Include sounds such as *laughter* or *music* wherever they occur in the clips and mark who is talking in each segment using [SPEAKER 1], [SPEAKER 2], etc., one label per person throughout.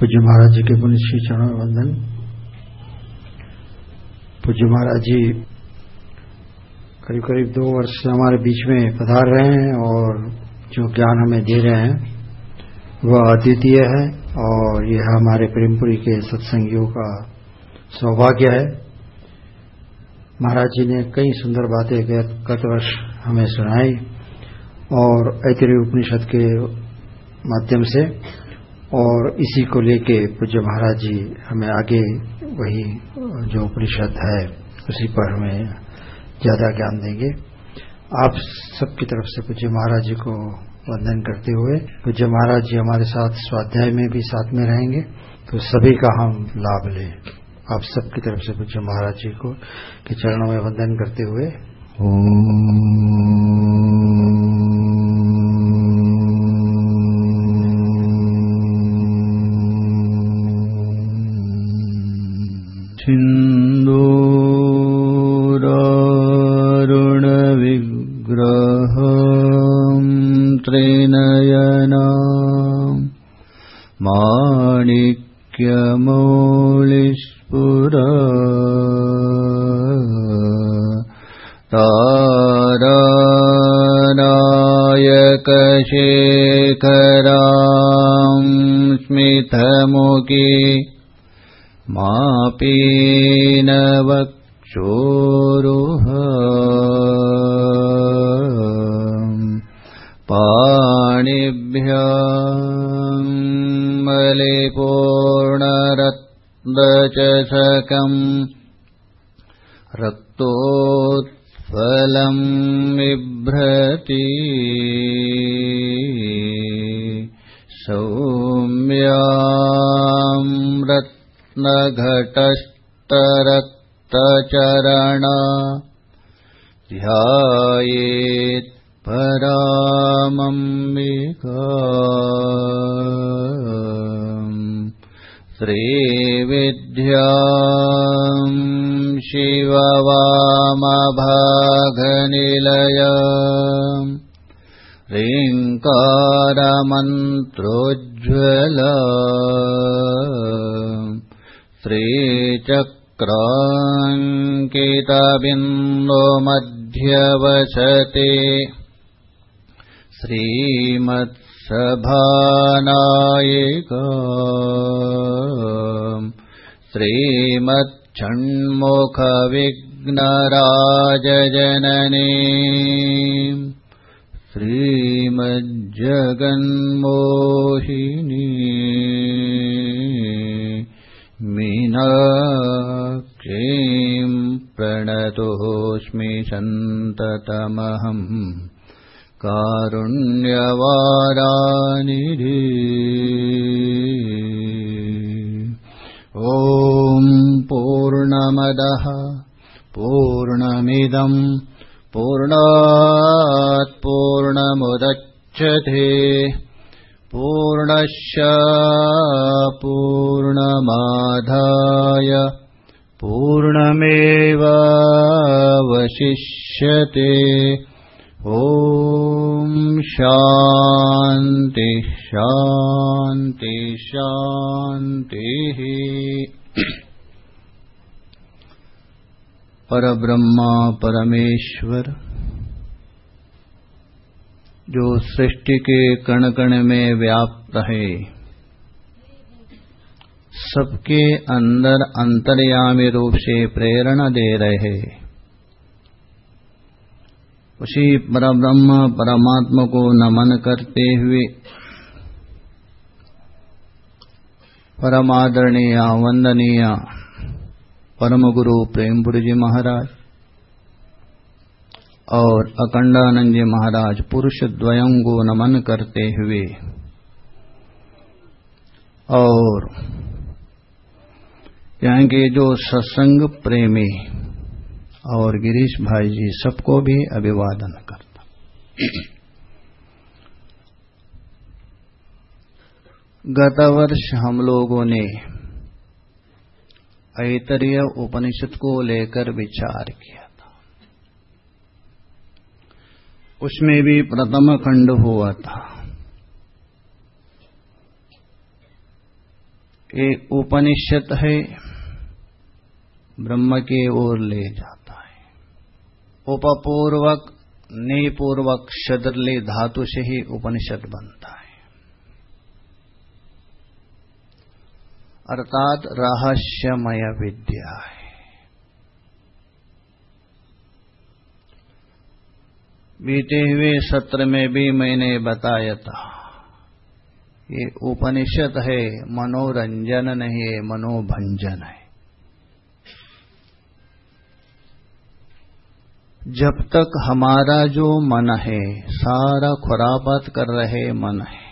[SPEAKER 1] पूज्य महाराज जी के पुण्य श्री चरण वंदन। पूज्य महाराज जी करीब करीब दो वर्ष से हमारे बीच में पधार रहे हैं और जो ज्ञान हमें दे रहे हैं, वह अद्वितीय है और यह हमारे प्रेमपुरी के सत्संगियों का सौभाग्य है। महाराज जी ने कई सुंदर बातें गत वर्ष हमें सुनाई और ऐतरी उपनिषद के माध्यम से और इसी को लेके पूज्य महाराज जी हमें आगे वही जो उपनिषद है, उसी पर हमें ज़्यादा ज्ञान देंगे। आप सबकी तरफ़ से पूज्य महाराज जी को वंदन करते हुए, पूज्य महाराज जी हमारे साथ स्वाध्याय में भी साथ में रहेंगे तो सभी का हम लाभ लें। आप सबकी तरफ़ से पूज्य महाराज जी को के चरणों में वंदन करते हुए।
[SPEAKER 2] शेखरा स्मितमुके मा पीनवक्षोरुह पाणिभ्यां मलिपूर्णरचकम् रक्तोत् रक्तोत्फलम् बिभ्रति। सौम्याम् रत्नघटस्तरक्तचरण। ध्यायेत् परामम्बिका श्रीविद्याम् शिववामभागनिलय ह्रीङ्कारमन्त्रोज्ज्वल श्रीचक्राङ्कितबिन्दुमध्यवसते श्रीमत्सभानायिका श्रीमच्छण्मुखविघ्नराजजननी। श्रीमज्जगन्मोहिनी। मीनाक्षीम् प्रणतोऽस्मि सन्ततमहम् कारुण्यवारानिधि। ॐ पूर्णमदः पूर्णमिदम् पूर्णात् पूर्णमुदच्छते। पूर्णश्च पूर्णमाधाय पूर्णमेवावशिष्यते। ॐ शान्ति शान्ति शान्तिः परब्रह्मा परमेश्वर, जो सृष्टि के कण कण में व्याप्त है, सबके अंदर अंतर्यामी रूप से प्रेरणा दे रहे उसी परब्रह्म परमात्मा को नमन करते हुए परमादरणीय, वंदनीय परम गुरु प्रेमपुरी जी महाराज और अखंडानंद जी महाराज पुरुष द्वयं को नमन करते हुए और यहाँ के जो सत्संग प्रेमी और गिरीश भाई जी सबको भी अभिवादन करता। गत वर्ष हम लोगों ने ऐतरीय उपनिषद को लेकर विचार किया था। उसमें भी प्रथम खंड हुआ था। एक उपनिषद है, ब्रह्म के ओर ले जाता। उपपूर्वक, निपूर्वक शदरले धातु से ही उपनिषद बनता है। अर्थात रहस्यमय विद्या है। बीते हुए सत्र में भी मैंने बताया था, ये उपनिषद है, मनोरंजन नहीं है, मनोभंजन है। जब तक हमारा जो मन है, सारा खुराबात कर रहे मन है।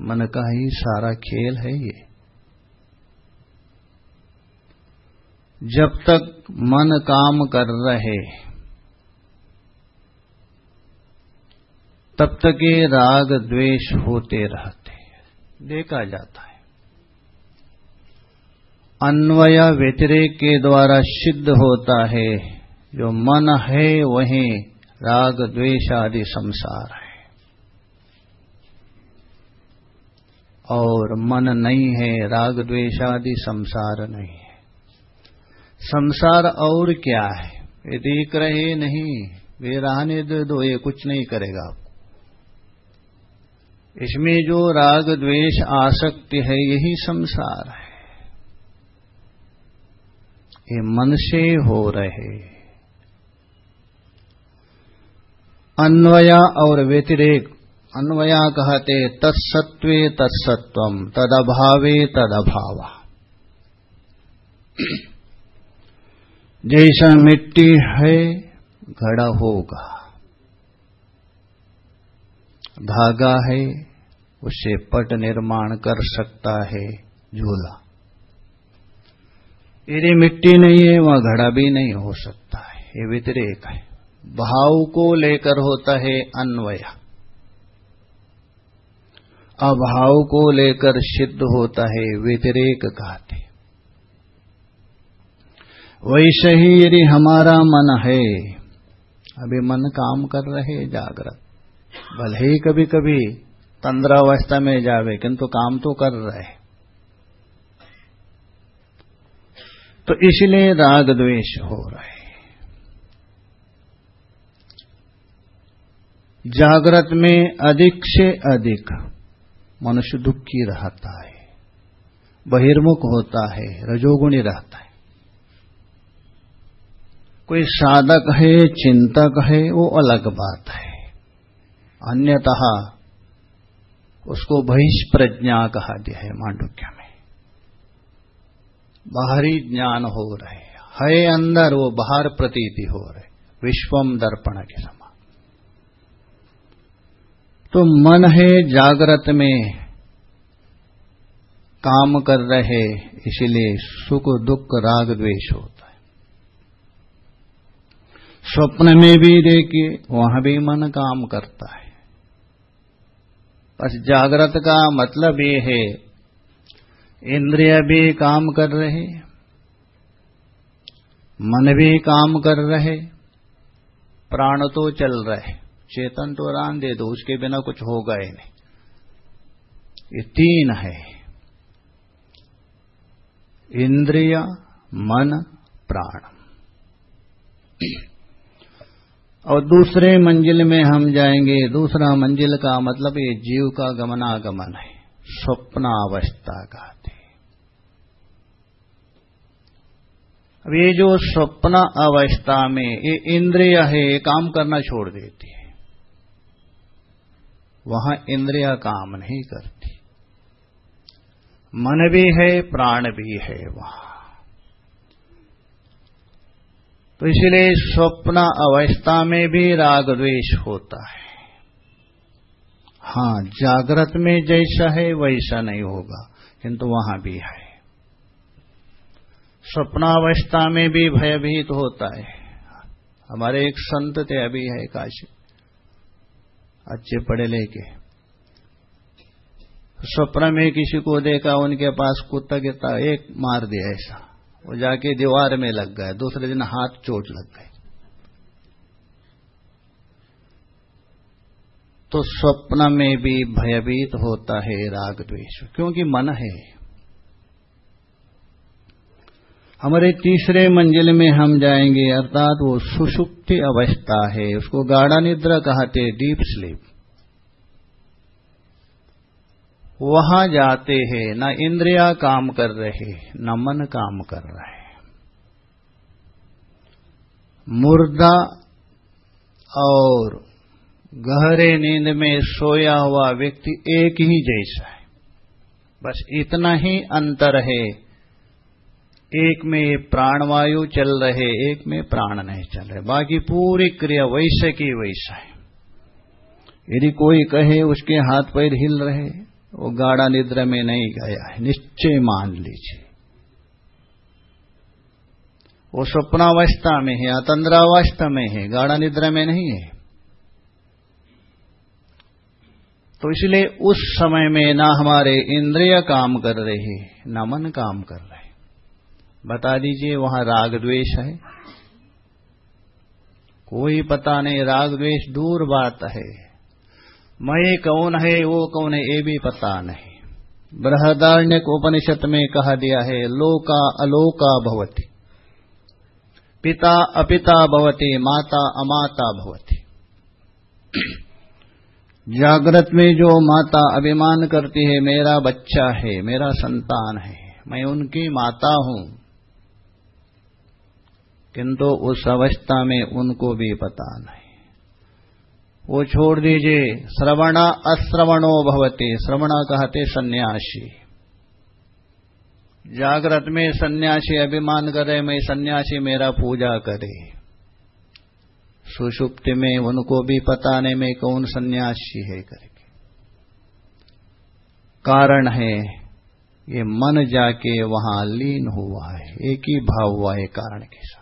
[SPEAKER 2] मन का ही सारा खेल है ये। जब तक मन काम कर रहे, तब तक ये राग द्वेष होते रहते देखा जाता है। अन्वय व्यतिरेक के द्वारा सिद्ध होता है। जो मन है वहीं राग, द्वेष आदि संसार है। और मन नहीं है, राग, द्वेष आदि संसार नहीं है। संसार और क्या है? ये देख रहे नहीं वे रहने दे दो, ये कुछ नहीं करेगा आपको। इसमें जो राग, द्वेष, आसक्ति है, यही संसार है। ये मन से हो रहे अन्वया और व्यतिरेक। अन्वया कहते तत्सत्वे तत्सत्व तदभावे तदभावा। जैसा मिट्टी है घड़ा होगा। धागा है, उसे पट निर्माण कर सकता है, झूला। यदि मिट्टी नहीं है, वहाँ घड़ा भी नहीं हो सकता है, ये व्यतिरेक है। भाव को लेकर होता है अन्वय। अभाव को लेकर सिद्ध होता है व्यतिरेक कहते। वैसे ही यदि हमारा मन है, अभी मन काम कर रहे जागृत। भले ही कभी कभी तंद्रावस्था में जावे, किंतु काम तो कर रहे तो इसलिए राग द्वेष हो रहे जागृत में अधिक से अधिक मनुष्य दुखी रहता है, बहिर्मुख होता है, रजोगुणी रहता है। कोई साधक है, चिंतक है, वो अलग बात है। अन्यतः उसको बहिष्प्रज्ञा कहा दिया है मांडुक्य में। बाहरी ज्ञान हो रहे है अंदर, वो बाहर प्रतीति हो रहे विश्वम दर्पण के समान। तो मन है जागृत में, काम कर रहे, इसलिए सुख दुख राग द्वेष होता है। स्वप्न में भी देखिए, वहाँ भी मन काम करता है। बस जागृत का मतलब ये है, इंद्रिय भी काम कर रहे, मन भी काम कर रहे, प्राण तो चल रहे। चेतन तो रान दे दो, उसके बिना कुछ होगा ही नहीं। ये तीन है। इंद्रिय, मन, प्राण। और दूसरे मंजिल में हम जाएँगे, दूसरा मंजिल का मतलब ये जीव का गमनागमन है। स्वप्नावस्था कहते अब ये जो स्वप्न अवस्था में ये इंद्रिय है, ये काम करना छोड़ देती है। वहाँ इंद्रिया काम नहीं करती। मन भी है, प्राण भी है वहाँ। तो इसलिए स्वप्न अवस्था में भी राग द्वेष होता है। हाँ, जागृत में जैसा है, वैसा नहीं होगा, किंतु वहाँ भी है। स्वप्नावस्था में भी भयभीत होता है। हमारे एक संत थे अभी है काशी। अच्छे पढ़े लेके। स्वप्न में किसी को देखा, उनके पास कुत्ता गिरता एक मार दिया ऐसा। वो जाके दीवार में लग गए, दूसरे दिन हाथ चोट लग गए। तो स्वप्न में भी भयभीत होता है राग द्वेष, क्योंकि मन है। हमारे तीसरे मंजिल में हम जाएँगे, अर्थात वो सुषुप्ति अवस्था है। उसको गाढ़ा निद्रा कहते डीप स्लीप वहाँ जाते हैं, न इंद्रिया काम कर रहे, न मन काम कर रहे। मुर्दा और गहरे नींद में सोया हुआ व्यक्ति एक ही जैसा है। बस इतना ही अंतर है। एक में प्राणवायु चल रहे, एक में प्राण नहीं चल रहे। बाकी पूरी क्रिया वैसे की वैसा है। यदि कोई कहे उसके हाथ पैर हिल रहे, वो गाढ़ा निद्रा में नहीं गया है। निश्चय मान लीजिए। वो स्वप्नावस्था में है, अतंद्रावस्था में है, गाढ़ा निद्रा में नहीं है। तो इसलिए उस समय में ना हमारे इंद्रिय काम कर रहे, न मन काम कर रहे। बता दीजिए, वहाँ राग द्वेष है। कोई पता नहीं, राग द्वेष दूर बात है। मैं कौन है, वो कौन है, ये भी पता नहीं। बृहदारण्य उपनिषद में कहा दिया है, लोका अलोका भवती। पिता अपिता भवती, माता अमाता भवती। जागृत में जो माता अभिमान करती है, मेरा बच्चा है, मेरा संतान है, मैं उनकी माता हूँ। किंतु उस अवस्था में उनको भी पता नहीं। वो छोड़ दीजिए, श्रवण अश्रवणो भवते, श्रवण कहते सन्यासी। जागृत में सन्यासी अभिमान करे, मैं सन्यासी मेरा पूजा करे। सुषुप्ति में उनको भी पता नहीं मैं कौन सन्यासी है करके। कारण है, ये मन जाके वहाँ लीन हुआ है, एक ही भाव हुआ है कारण के साथ।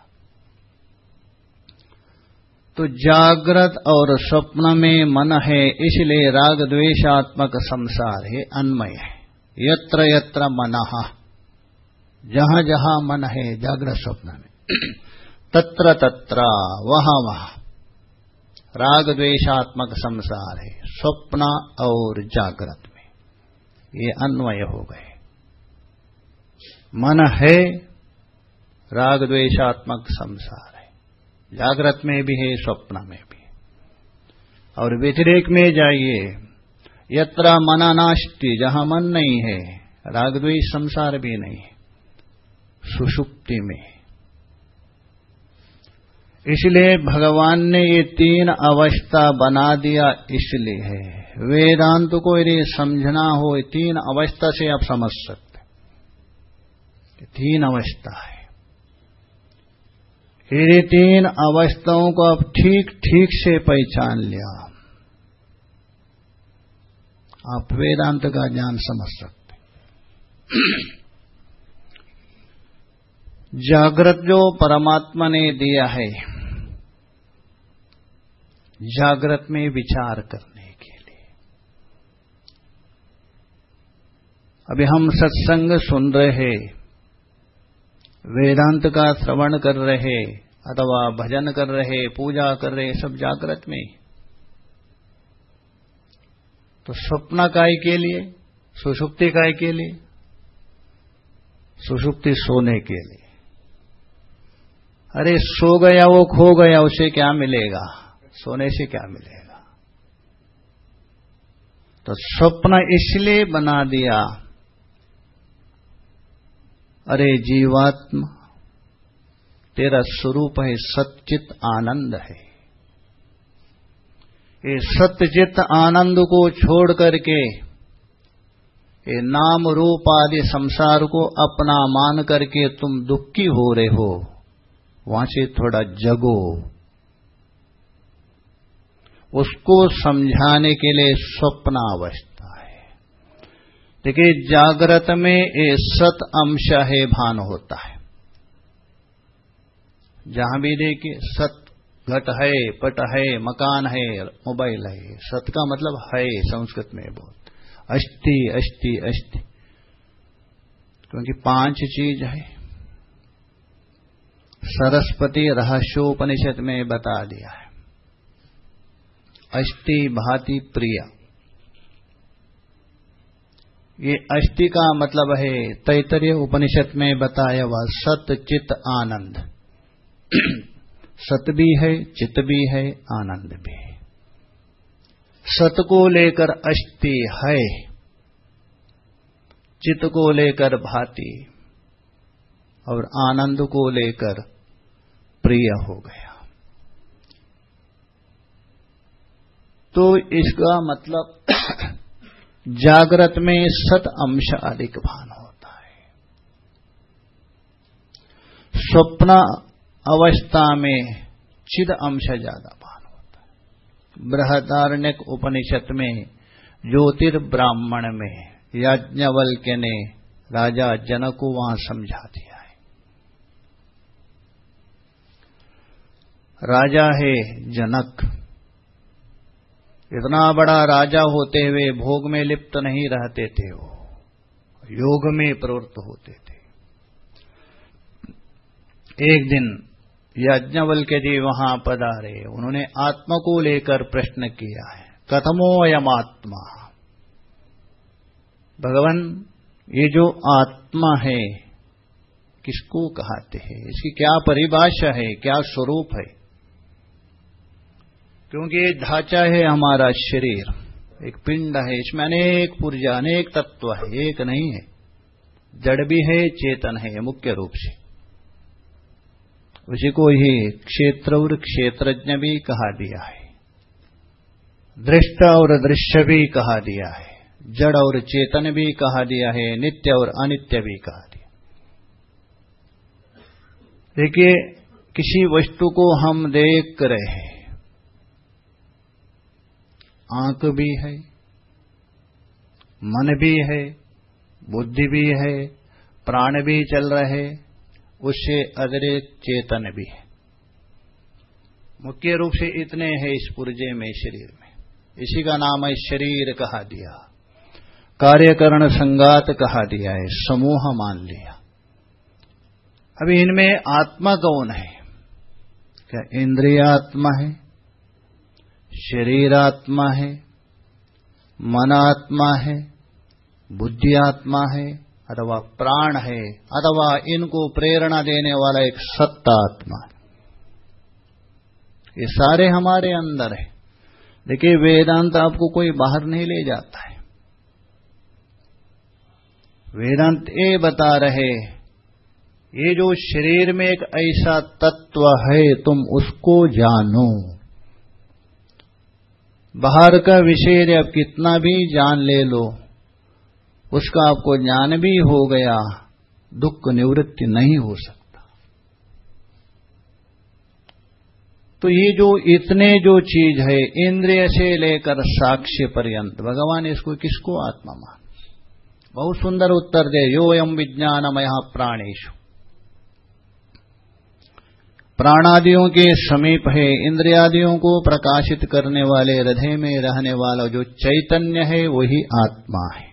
[SPEAKER 2] तो जागृत और स्वप्न में मन है, इसलिए राग द्वेषात्मक संसार है अन्मय है। यत्र यत्र मन, जहाँ जहाँ मन है, जागृत स्वप्न में। *clears throat* तत्र तत्र, वहाँ वहाँ, राग द्वेषात्मक संसार है, स्वप्न और जागृत में। ये अन्वय हो गए। मन है, राग द्वेषात्मक संसार जागृत में भी है, स्वप्न में भी और व्यतिरेक में जाइए। यत्रा मना नास्ति, जहाँ मन नहीं है रागद्वेश संसार भी नहीं सुषुप्ति में इसलिए भगवान ने ये तीन अवस्था बना दिया, इसलिए है वेदांत को यदि समझना हो तीन अवस्था से आप समझ सकते तीन अवस्था है। ये तीन अवस्थाओं को अब ठीक ठीक से पहचान लिया। आप वेदांत का ज्ञान समझ सकते जागृत जो परमात्मा ने दिया है, जागृत में विचार करने के लिए। अभी हम सत्संग सुन रहे हैं। वेदांत का श्रवण कर रहे, अथवा भजन कर रहे, पूजा कर रहे, सब जागृत में। तो स्वप्न काय के लिए? सुषुप्ति काय के लिए? सुषुप्ति सोने के लिए। अरे, सो गया वो, खो गया, उसे क्या मिलेगा? सोने से क्या मिलेगा? तो स्वप्न इसलिए बना दिया अरे जीवात्मा, तेरा स्वरूप है सचित आनंद है। ये सत्यचित आनंद को छोड़ करके, ये नाम रूप आदि संसार को अपना मान करके तुम दुखी हो रहे हो वहाँ से थोड़ा जगो। उसको समझाने के लिए स्वप्न स्वप्नावस्था देखिए, जागृत में ये सत अंश है, भान होता है। जहाँ भी देखिए, सत घट है, पट है, मकान है, मोबाइल है, सत का मतलब है, संस्कृत में बहुत। अस्थि अस्थि अस्थि क्योंकि पाँच चीज़ है। सरस्वती रहस्योपनिषद में बता दिया है। अस्थि भाति प्रिया। ये अस्थि का मतलब है तैतरीय उपनिषद में बताया हुआ सत, चित, आनंद। *clears throat* सत भी है, चित भी है, आनंद भी है। सत को लेकर अस्थि है, चित को लेकर भाती, और आनंद को लेकर प्रिय हो गया। तो इसका मतलब *clears throat* जागृत में सत अंश अधिक भान होता है। स्वप्न अवस्था में चिद अंश ज़्यादा भान होता है। बृहदारण्यक उपनिषद में ज्योतिर्ब्राह्मण में याज्ञवल्क्य ने राजा जनक को वहाँ समझा दिया है। राजा है जनक। इतना बड़ा राजा होते हुए भोग में लिप्त नहीं रहते थे वो, योग में प्रवृत्त होते थे। एक दिन यज्ञवल के जी वहाँ पधारे, उन्होंने आत्मा को लेकर प्रश्न किया है, कथमो अयम आत्मा? भगवान, ये जो आत्मा है, किसको कहते हैं? इसकी क्या परिभाषा है, क्या स्वरूप है? क्योंकि ये ढांचा है हमारा शरीर, एक पिंड है, इसमें अनेक पुर्जा अनेक तत्व है, एक नहीं है। जड़ भी है, चेतन है मुख्य रूप से। उसी को ही क्षेत्र और क्षेत्रज्ञ भी कहा दिया है। दृष्ट और दृश्य भी कहा दिया है। जड़ और चेतन भी कहा दिया है, नित्य और अनित्य भी कहा दिया देखिए, किसी वस्तु को हम देख रहे हैं। आँख भी है, मन भी है, बुद्धि भी है, प्राण भी चल रहे, उससे अतिरिक्त चेतन भी है। मुख्य रूप से इतने हैं इस पुर्जे में, शरीर में। इसी का नाम है शरीर कहा दिया। कार्यकरण संगात कहा दिया है, समूह मान लिया। अभी इनमें आत्मा कौन है? क्या इंद्रिय आत्मा है है मनात्मा है, बुद्धि आत्मा है, अथवा प्राण है, अथवा इनको प्रेरणा देने वाला एक सत्ता आत्मा है। ये सारे हमारे अंदर है। देखिए, वेदांत आपको कोई बाहर नहीं ले जाता है। वेदांत ये बता रहे, ये जो शरीर में एक ऐसा तत्व है, तुम उसको जानो। बाहर का विषय अब कितना भी जान ले लो, उसका आपको ज्ञान भी हो गया, दुख निवृत्ति नहीं हो सकता। तो ये जो इतने जो चीज़ है, इंद्रिय से लेकर साक्ष्य पर्यंत, भगवान इसको किसको आत्मा मान? बहुत सुंदर उत्तर दे, यो एम विज्ञानमय प्राणेशु प्राणादियों के समीप है, इंद्रियादियों को प्रकाशित करने वाले हृदय में रहने वाला जो चैतन्य है, वही आत्मा है।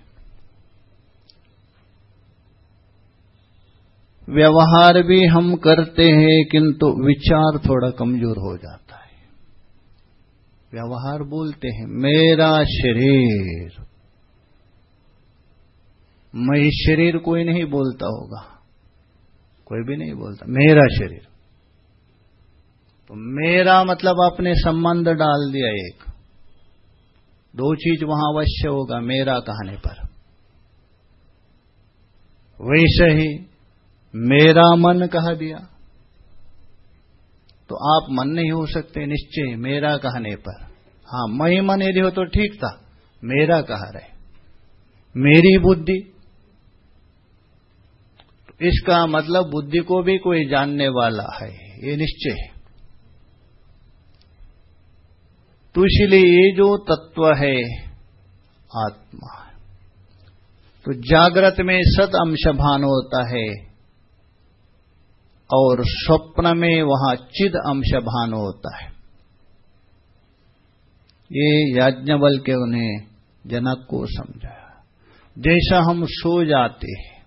[SPEAKER 2] व्यवहार भी हम करते हैं, किंतु विचार थोड़ा कमज़ोर हो जाता है। व्यवहार बोलते हैं, मेरा शरीर। मैं शरीर कोई नहीं बोलता होगा। कोई भी नहीं बोलता, मेरा शरीर। तो मेरा मतलब आपने संबंध डाल दिया एक। दो चीज़ वहाँ अवश्य होगा मेरा कहने पर। वैसे ही मेरा मन कह दिया। तो आप मन नहीं हो सकते निश्चय मेरा कहने पर। हाँ, मैं मन यदि हो तो ठीक था, मेरा कह रहे। मेरी बुद्धि। तो इसका मतलब बुद्धि को भी कोई जानने वाला है, ये निश्चय है। तो इसलिए ये जो तत्व है, आत्मा तो जागृत में सत अंश भान होता है और स्वप्न में वहाँ चिद अंश भान होता है। ये याज्ञबल के उन्हें जनक को समझाया। जैसा हम सो जाते हैं,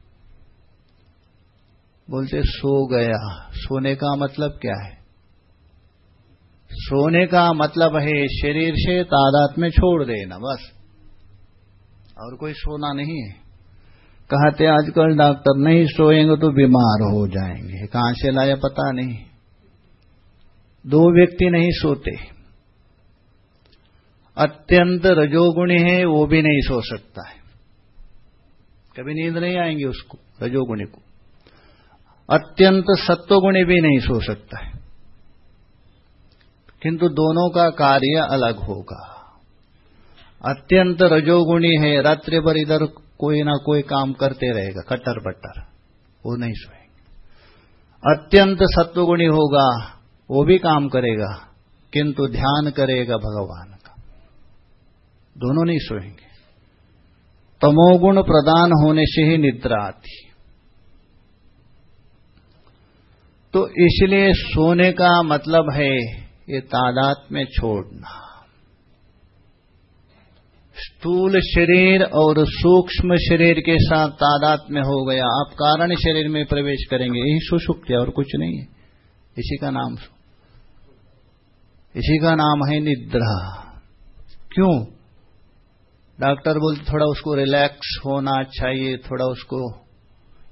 [SPEAKER 2] बोलते सो गया। सोने का मतलब क्या है? सोने का मतलब है शरीर से तादात में छोड़ देना, बस। और कोई सोना नहीं है। कहते आजकल डॉक्टर नहीं सोएँगे तो बीमार हो जाएँगे। कहाँ से लाया पता नहीं। दो व्यक्ति नहीं सोते। अत्यंत रजोगुणी है, वो भी नहीं सो सकता है। कभी नींद नहीं आएँगे उसको, रजोगुणी को। अत्यंत सत्वगुणी भी नहीं सो सकता है। किंतु दोनों का कार्य अलग होगा। अत्यंत रजोगुणी है, रात्रि भर इधर कोई ना कोई काम करते रहेगा, कट्टर बट्टर, वो नहीं सोएँगे। अत्यंत सत्वगुणी होगा, वो भी काम करेगा, किंतु ध्यान करेगा भगवान का। दोनों नहीं सोएँगे। तमोगुण प्रदान होने से ही निद्रा आती। तो इसलिए सोने का मतलब है ये तादात में छोड़ना। स्थूल शरीर और सूक्ष्म शरीर के साथ तादात में हो गया। आप कारण शरीर में प्रवेश करेंगे, यही सुषुप्त है और कुछ नहीं है। इसी का नाम इसी का नाम है निद्रा। क्यों? डॉक्टर बोलते थोड़ा उसको रिलैक्स होना चाहिए, थोड़ा उसको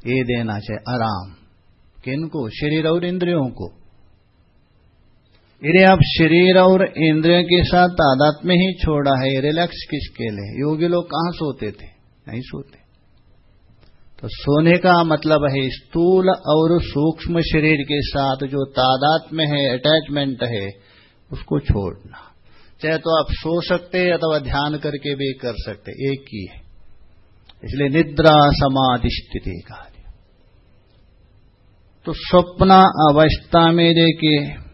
[SPEAKER 2] ये देना चाहिए, आराम। किनको शरीर और इंद्रियों को। यदि आप शरीर और इंद्रियों के साथ तादात में ही छोड़ा है। रिलैक्स किसके लिए? योगी लोग कहाँ सोते थे? नहीं सोते। तो सोने का मतलब है स्थूल और सूक्ष्म शरीर के साथ जो तादात में है अटैचमेंट है, उसको छोड़ना। चाहे तो आप सो सकते अथवा ध्यान करके भी कर सकते एक ही है। इसलिए निद्रा समाधि स्थिति कार्य। तो स्वप्न अवस्था में देखिए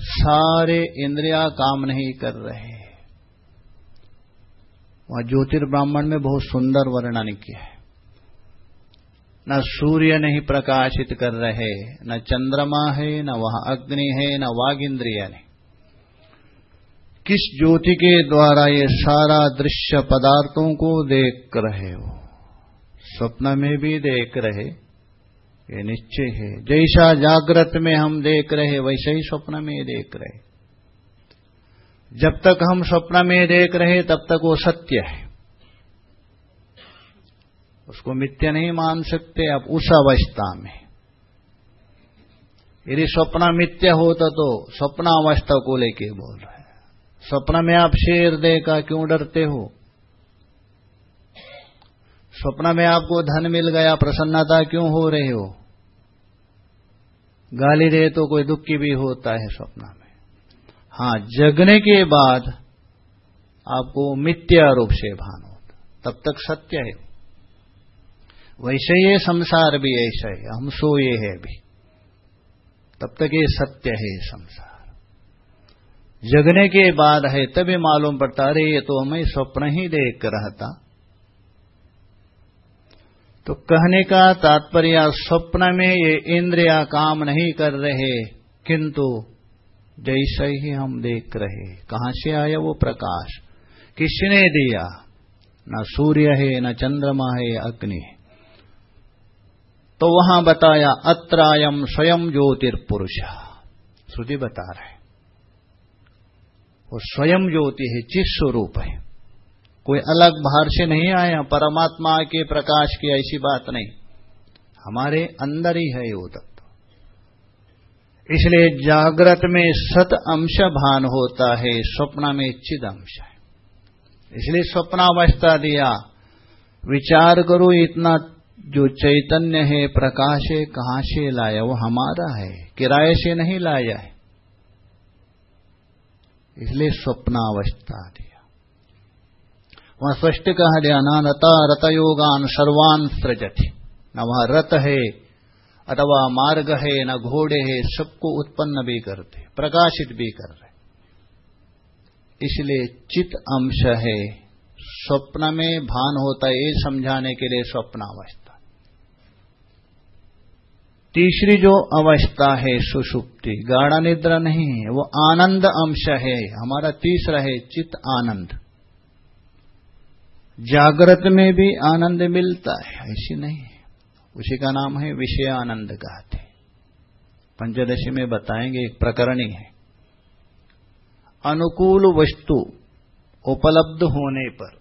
[SPEAKER 2] सारे इंद्रिया काम नहीं कर रहे। वहाँ ज्योतिर्ब्राह्मण में बहुत सुंदर वर्णन किया है। न सूर्य नहीं प्रकाशित कर रहे, न चंद्रमा है, न वहाँ अग्नि है, न वाघ इंद्रिया ने किस ज्योति के द्वारा ये सारा दृश्य पदार्थों को देख रहे हो? स्वप्न में भी देख रहे ये निश्चय है। जैसा जागृत में हम देख रहे, वैसे ही स्वप्न में देख रहे। जब तक हम स्वप्न में देख रहे, तब तक वो सत्य है। उसको मिथ्या नहीं मान सकते, अब उस अवस्था में। यदि स्वप्न मिथ्या होता तो स्वप्न अवस्था को लेके बोल रहे स्वप्न में आप शेर देखा, क्यों डरते हो? स्वप्न में आपको धन मिल गया, प्रसन्नता क्यों हो रहे हो? गाली दे तो कोई दुखी भी होता है स्वप्न में। हाँ, जगने के बाद आपको मिथ्या रूप से भान होता तब तक सत्य है। वैसे ये संसार भी ऐसा है, हम सोए है भी। तब तक ये सत्य है संसार। जगने के बाद है, तभी मालूम पड़ता, अरे ये तो हमें स्वप्न ही देख रहता। तो कहने का तात्पर्य, स्वप्न में ये इंद्रिया काम नहीं कर रहे, किंतु जैसे ही हम देख रहे, कहाँ से आया वो प्रकाश? किसने दिया? न सूर्य है, न चंद्रमा है, अग्नि तो वहाँ बताया अत्रायम स्वयं ज्योतिर्पुरुष। श्रुति बता रहे वो स्वयं ज्योति है चित स्वरूप है। कोई अलग बाहर से नहीं आया परमात्मा के प्रकाश की ऐसी बात नहीं। हमारे अंदर ही है वो तत्व। इसलिए जागृत में सत अंश भान होता है, स्वप्न में चिद अंश है। इसलिए स्वप्नावस्था दिया। विचार करो इतना जो चैतन्य है, प्रकाश है कहाँ से लाया? वो हमारा है, किराए से नहीं लाया है। इसलिए स्वप्नावस्था दी वहाँ कहा गया ना रता रतयोगान सर्वान सृजति। न वहाँ रत है, अथवा मार्ग है, न घोड़े है, सबको उत्पन्न भी करते, प्रकाशित भी कर रहे। इसलिए चित अंश है, स्वप्न में भान होता है, ये समझाने के लिए स्वप्नावस्था तीसरी जो अवस्था है सुषुप्ति गाढ़ा निद्रा नहीं है, वो आनंद अंश है, हमारा तीसरा है चित आनंद। जागृत में भी आनंद मिलता है, ऐसी नहीं। उसी का नाम है विषय आनंद कहते पंचदशी में बताएँगे एक प्रकरणी है। अनुकूल वस्तु उपलब्ध होने पर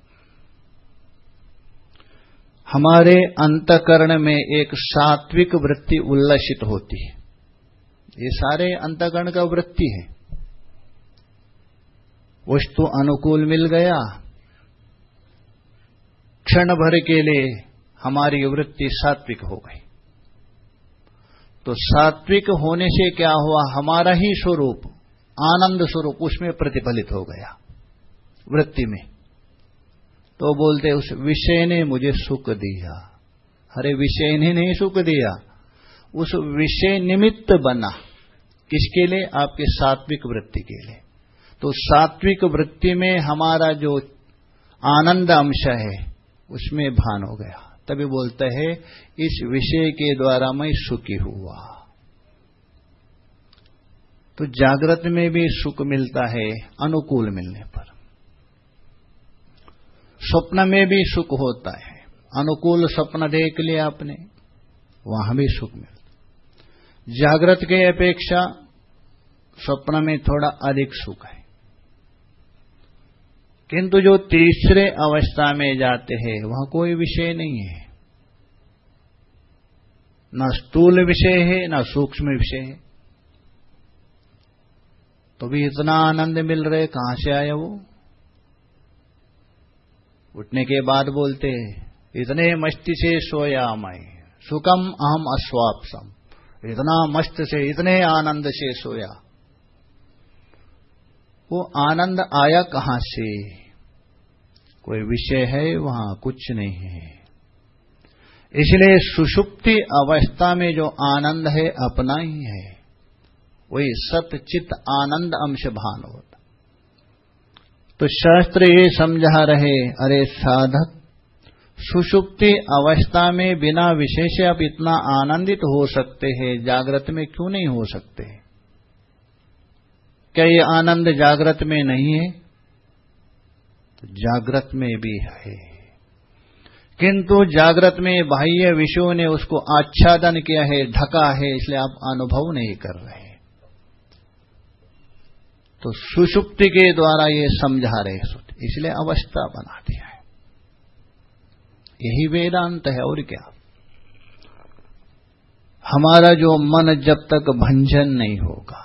[SPEAKER 2] हमारे अंतकरण में एक सात्विक वृत्ति उल्लसित होती है। ये सारे अंतकरण का वृत्ति है। वस्तु अनुकूल मिल गया क्षण भर के लिए हमारी वृत्ति सात्विक हो गई। तो सात्विक होने से क्या हुआ? हमारा ही स्वरूप, आनंद स्वरूप उसमें प्रतिफलित हो गया, वृत्ति में। तो बोलते उस विषय ने मुझे सुख दिया। अरे, विषय ने नहीं सुख दिया। उस विषय निमित्त बना। किसके लिए? आपके सात्विक वृत्ति के लिए। तो सात्विक वृत्ति में हमारा जो आनंद अंश है उसमें भान हो गया। तभी बोलते हैं, इस विषय के द्वारा मैं सुखी हुआ। तो जागृत में भी सुख मिलता है, अनुकूल मिलने पर। स्वप्न में भी सुख होता है। अनुकूल स्वप्न देख लिया आपने, वहाँ भी सुख मिलता जागृत के अपेक्षा स्वप्न में थोड़ा अधिक सुख है। किंतु जो तीसरे अवस्था में जाते हैं, वहाँ कोई विषय नहीं है। न स्थूल विषय है, न सूक्ष्म विषय है। तो भी इतना आनंद मिल रहे कहाँ से आया वो? उठने के बाद बोलते इतने मस्ती से सोया मैं सुखम अहम अस्वापसम इतना मस्त से, इतने आनंद से सोया। वो आनंद आया कहाँ से? कोई विषय है वहाँ? कुछ नहीं है। इसलिए सुषुप्ति अवस्था में जो आनंद है, अपना ही है। वही सतचित आनंद अंश भान होता। तो शास्त्र ये समझा रहे, अरे साधक, सुषुप्ति अवस्था में बिना विशेष आप इतना आनंदित हो सकते हैं, जागृत में क्यों नहीं हो सकते? हैं क्या ये आनंद जागृत में नहीं है? तो जागृत में भी है। किंतु जागृत में बाह्य विषयों ने उसको आच्छादन किया है, ढका है, इसलिए आप अनुभव नहीं कर रहे तो सुषुप्ति के द्वारा ये समझा रहे इसलिए अवस्था बना दिया है। यही वेदांत है, और क्या? हमारा जो मन जब तक भंजन नहीं होगा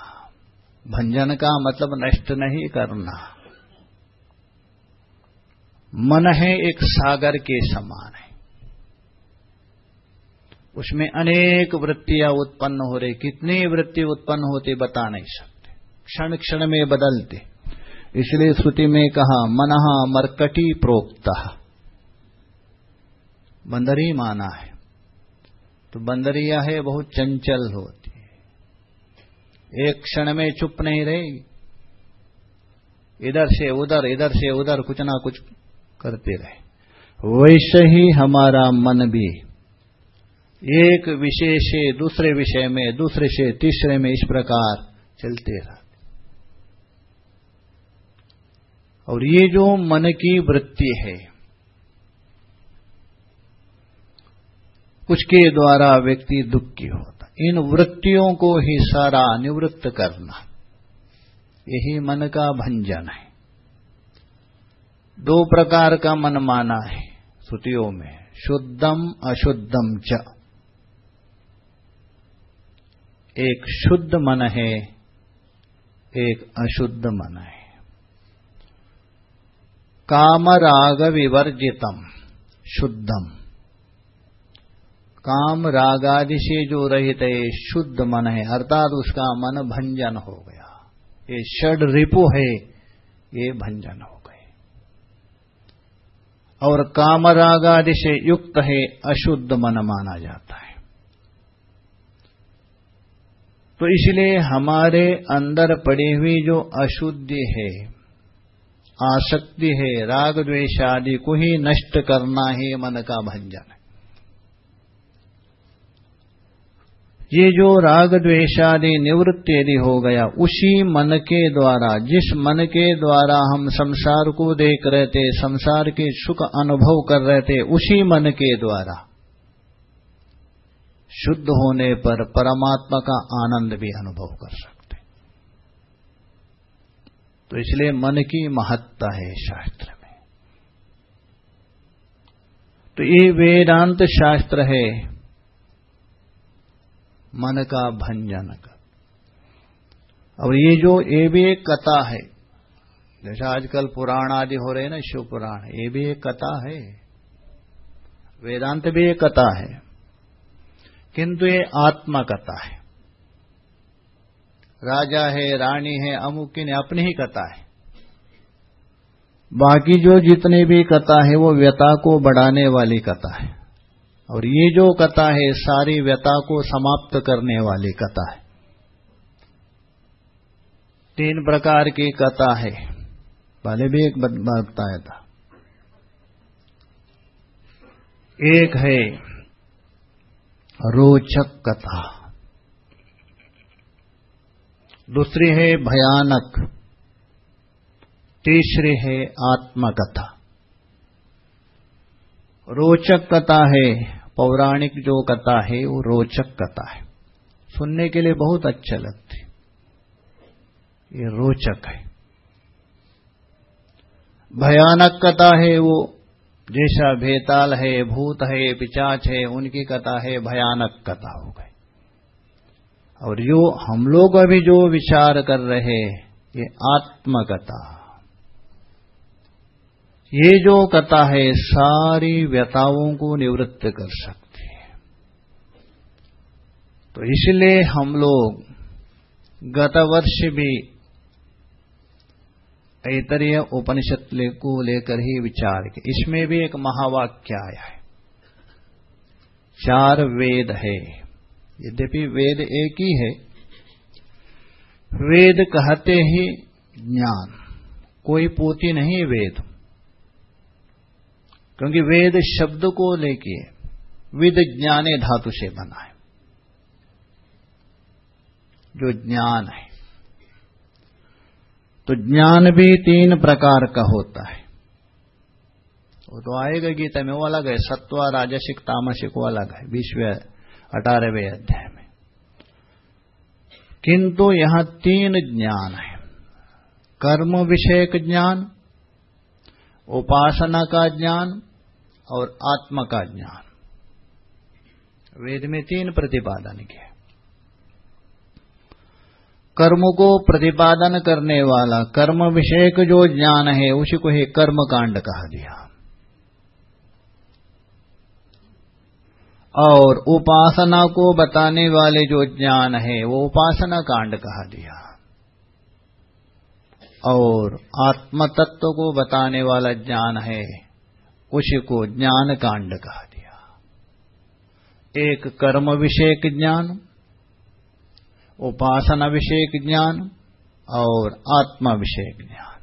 [SPEAKER 2] भंजन का मतलब नष्ट नहीं करना। मन है एक सागर के समान है। उसमें अनेक वृत्तियाँ उत्पन्न हो रही, कितनी वृत्ति उत्पन्न होती बता नहीं सकते। क्षण क्षण में बदलते। इसलिए श्रुति में कहा, मन मरकटी प्रोक्ता। बंदरी माना है। तो बंदरिया है, बहुत चंचल होती। एक क्षण में चुप नहीं रहेगी इधर से उधर, इधर से उधर कुछ ना कुछ करते रहे। वैसे ही हमारा मन भी एक विषय से दूसरे विषय में, दूसरे से तीसरे में इस प्रकार चलते रहते और ये जो मन की वृत्ति है, उसके द्वारा व्यक्ति दुखी होता इन वृत्तियों को ही सारा निवृत्त करना। यही मन का भंजन है। दो प्रकार का मन माना है श्रुतियों में, शुद्धम अशुद्धम च। एक शुद्ध मन है, एक अशुद्ध मन है। कामराग विवर्जितम शुद्धम। काम राग आदि से जो रहित है शुद्ध मन है। अर्थात उसका मन भंजन हो गया। ये षड रिपु है, ये भंजन हो गए। और काम राग आदि से युक्त है, अशुद्ध मन माना जाता है। तो इसलिए हमारे अंदर पड़ी हुई जो अशुद्धि है, आसक्ति है, राग द्वेष आदि को ही नष्ट करना ही मन का भंजन है। ये जो राग द्वेषादि निवृत्त यदि हो गया, उसी मन के द्वारा, जिस मन के द्वारा हम संसार को देख रहे थे, संसार के सुख अनुभव कर रहे थे, उसी मन के द्वारा। शुद्ध होने पर परमात्मा का आनंद भी अनुभव कर सकते। तो इसलिए मन की महत्ता है शास्त्र में। तो ये वेदांत शास्त्र है। मन का भंजन का। और ये जो, ये भी एक कथा है। जैसे आजकल पुराण आदि हो रहे हैं ना, शिव पुराण, ये भी एक कथा है। वेदांत भी एक कथा है। किंतु ये आत्मा कथा है। राजा है, रानी है, अमुक ने अपनी ही कथा है। बाकी जो जितने भी कथा है, वो व्यता को बढ़ाने वाली कथा है। और ये जो कथा है, सारी व्यथा को समाप्त करने वाली कथा है। तीन प्रकार की कथा है। पहले भी एक बताया था। एक है रोचक कथा। दूसरी है भयानक। तीसरी है आत्मकथा। रोचक कथा है पौराणिक जो कथा है, वो रोचक कथा है। सुनने के लिए बहुत अच्छा लगती ये रोचक है। भयानक कथा है वो। जैसा भेताल है, भूत है, पिचाच है, उनकी कथा है, भयानक कथा हो गई। और जो हम लोग अभी जो विचार कर रहे ये आत्मकथा। ये जो कथा है, सारी व्यताओं को निवृत्त कर सकती है। तो इसलिए हम लोग गत वर्ष भी ऐतरीय उपनिषद को लेकर ही विचार के इसमें भी एक महावाक्य आया है। चार वेद है। यद्यपि वेद एक ही है, वेद कहते ही ज्ञान। कोई पोती नहीं वेद। क्योंकि वेद शब्द को लेके विद ज्ञाने धातु से बना है। जो ज्ञान है। तो ज्ञान भी तीन प्रकार का होता है। वो तो आएगा गीता में, वो अलग है। सत्वा, राजसिक, तामसिक, वो अलग है। विश्व अठारहवें अध्याय में। किंतु यहाँ तीन ज्ञान है। कर्म विषयक ज्ञान, उपासना का ज्ञान और आत्मा का ज्ञान। वेद में तीन प्रतिपादन के कर्म को प्रतिपादन करने वाला कर्म विषयक जो ज्ञान है उसी को ही कर्म कांड कहा दिया और उपासना को बताने वाले जो ज्ञान है, वो उपासना कांड कहा दिया और आत्म तत्व को बताने वाला ज्ञान है उसी को ज्ञान कांड कहा दिया। एक कर्म विषयक ज्ञान, उपासना विषयक ज्ञान और आत्मा विषयक ज्ञान।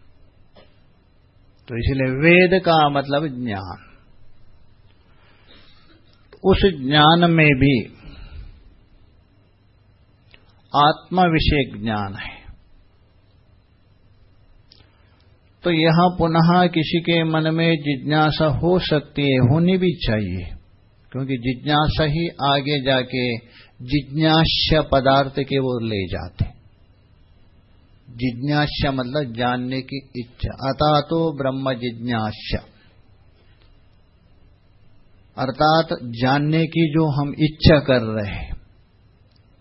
[SPEAKER 2] तो इसलिए वेद का मतलब ज्ञान। उस ज्ञान में भी आत्मा विषयक ज्ञान है। तो यहाँ पुनः किसी के मन में जिज्ञासा हो सकती है, होनी भी चाहिए। क्योंकि जिज्ञासा ही आगे जाके जिज्ञास्य पदार्थ के वो ले जाते जिज्ञास्य मतलब जानने की इच्छा। अतः तो ब्रह्म जिज्ञास्य अर्थात जानने की जो हम इच्छा कर रहे हैं,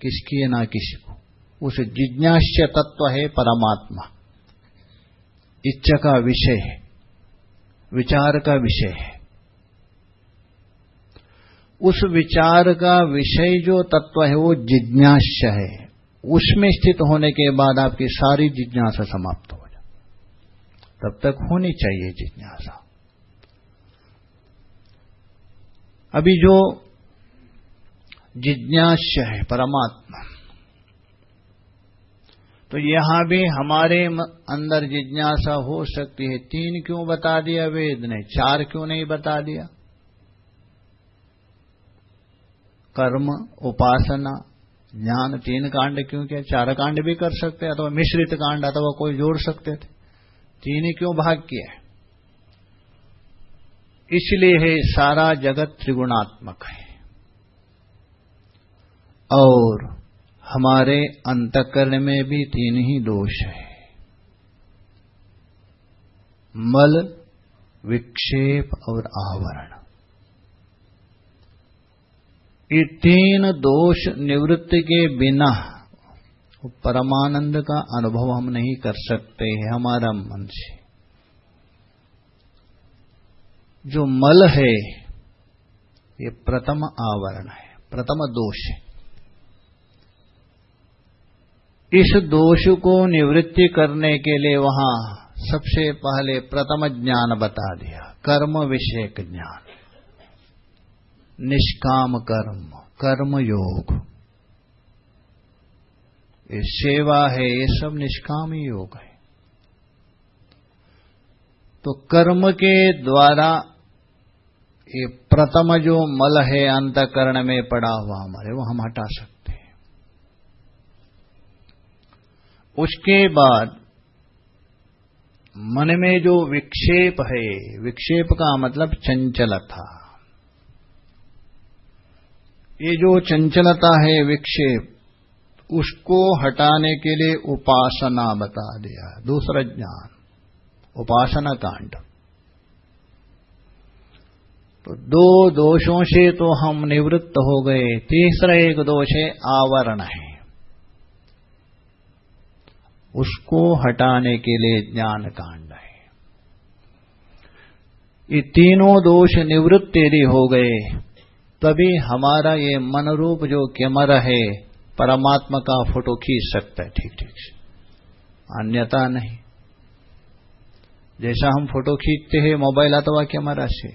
[SPEAKER 2] किसकी है ना किसी को उस जिज्ञास्य तत्व है परमात्मा। इच्छा का विषय है, विचार का विषय है। उस विचार का विषय जो तत्व है, वो जिज्ञास है। उसमें स्थित होने के बाद आपकी सारी जिज्ञासा समाप्त हो जाए तब तक होनी चाहिए जिज्ञासा। अभी जो जिज्ञास है, परमात्मा तो यहाँ भी हमारे अंदर जिज्ञासा हो सकती है। तीन क्यों बता दिया वेद ने? चार क्यों नहीं बता दिया? कर्म, उपासना, ज्ञान तीन कांड क्यों किया? चार कांड भी कर सकते हैं, अथवा मिश्रित कांड, अथवा कोई जोड़ सकते थे। तीन ही क्यों भाग किया इसलिए है, सारा जगत त्रिगुणात्मक है। और हमारे अंतकरण में भी तीन ही दोष है। मल, विक्षेप और आवरण। ये तीन दोष निवृत्ति के बिना परमानंद का अनुभव हम नहीं कर सकते हैं, हमारा मन से जो मल है, ये प्रथम आवरण है, प्रथम दोष है। इस दोष को निवृत्ति करने के लिए वहाँ सबसे पहले प्रथम ज्ञान बता दिया। कर्म विषयक ज्ञान। निष्काम कर्म कर्म योग। ये सेवा है, ये सब निष्काम योग है। तो कर्म के द्वारा ये प्रथम जो मल है अंतकरण में पड़ा हुआ हमारे, वो हम हटा सकते उसके बाद मन में जो विक्षेप है, विक्षेप का मतलब चंचलता। ये जो चंचलता है, विक्षेप, उसको हटाने के लिए उपासना बता दिया। दूसरा ज्ञान, उपासना कांड। तो दो दोषों से तो हम निवृत्त हो गए। तीसरा एक दोष है, आवरण है। उसको हटाने के लिए ज्ञान कांड है। ये तीनों दोष निवृत्त यदि हो गए, तभी हमारा ये मन रूप जो कैमरा है, परमात्मा का फ़ोटो खींच सकता है ठीक ठीक से। अन्यथा नहीं। जैसा हम फ़ोटो खींचते हैं मोबाइल अथवा कैमरा से।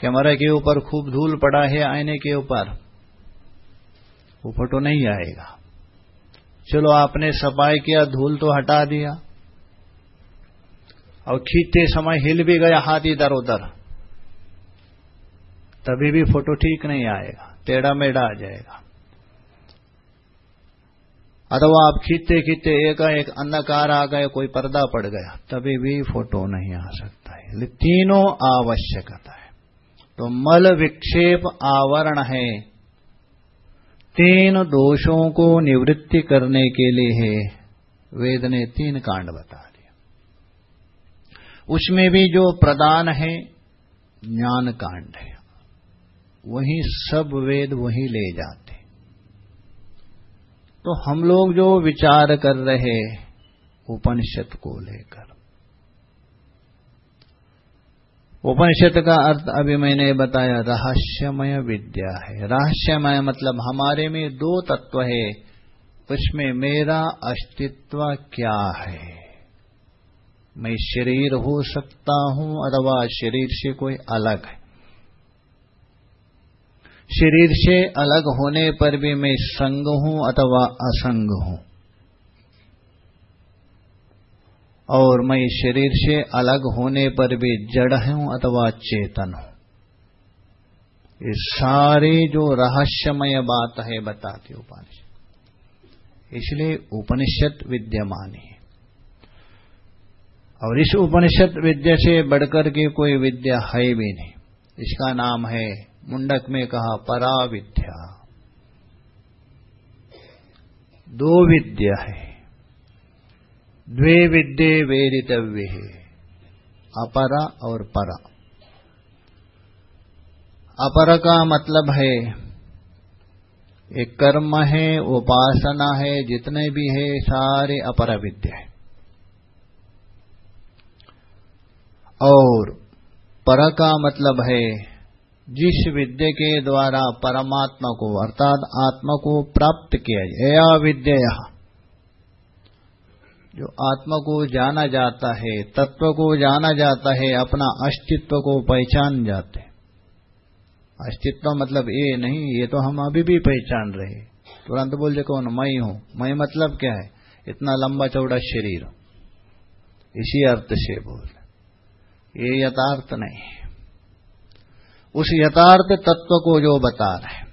[SPEAKER 2] कैमरा के ऊपर खूब धूल पड़ा है आईने के ऊपर, वो फ़ोटो नहीं आएगा। चलो आपने सफ़ाई किया, धूल तो हटा दिया। और खींचते समय हिल भी गया हाथ इधर उधर। तभी भी फ़ोटो ठीक नहीं आएगा, टेढ़ा मेढ़ा आ जाएगा। अथवा आप खींचते खींचते एक एक अन्नकार आ गए, कोई पर्दा पड़ गया, तभी भी फ़ोटो नहीं आ सकता है। तीनों आवश्यकता है। तो मल विक्षेप आवरण है। तीन दोषों को निवृत्ति करने के लिए है। वेद ने तीन कांड बता दिया उसमें भी जो प्रदान है, ज्ञान कांड है। वही सब वेद वही ले जाते। तो हम लोग जो विचार कर रहे उपनिषद को लेकर। उपनिषद का अर्थ अभी मैंने बताया, रहस्यमय विद्या है। रहस्यमय मतलब हमारे में दो तत्व है। उसमें मेरा अस्तित्व क्या है? मैं शरीर हो सकता हूँ अथवा शरीर से कोई अलग है? शरीर से अलग होने पर भी मैं संग हूँ अथवा असंग हूँ? और मैं शरीर से अलग होने पर भी जड़ हूँ अथवा चेतन हूँ। ये सारे जो रहस्यमय बात है बताती उपनिषद। इसलिए उपनिषद विद्यमान है। और इस उपनिषद विद्या से बढ़कर के कोई विद्या है भी नहीं। इसका नाम है, मुंडक में कहा परा विद्या दो विद्या है। द्वे विद्ये वेदितव्य। है अपरा और परा। अपर का मतलब है, एक कर्म है, उपासना है, जितने भी है, सारे अपर विद्या है। और पर का मतलब है, जिस विद्या के द्वारा परमात्मा को, अर्थात आत्मा को प्राप्त किया जाए। या विद्या जो आत्मा को जाना जाता है, तत्व को जाना जाता है, अपना अस्तित्व को पहचान जाते अस्तित्व मतलब ये नहीं, ये तो हम अभी भी पहचान रहे। तुरंत बोल दे कौन? मैं हूँ। मैं मतलब क्या है? इतना लंबा चौड़ा शरीर। इसी अर्थ से बोल ये यथार्थ नहीं उस यथार्थ तत्व को जो बता रहे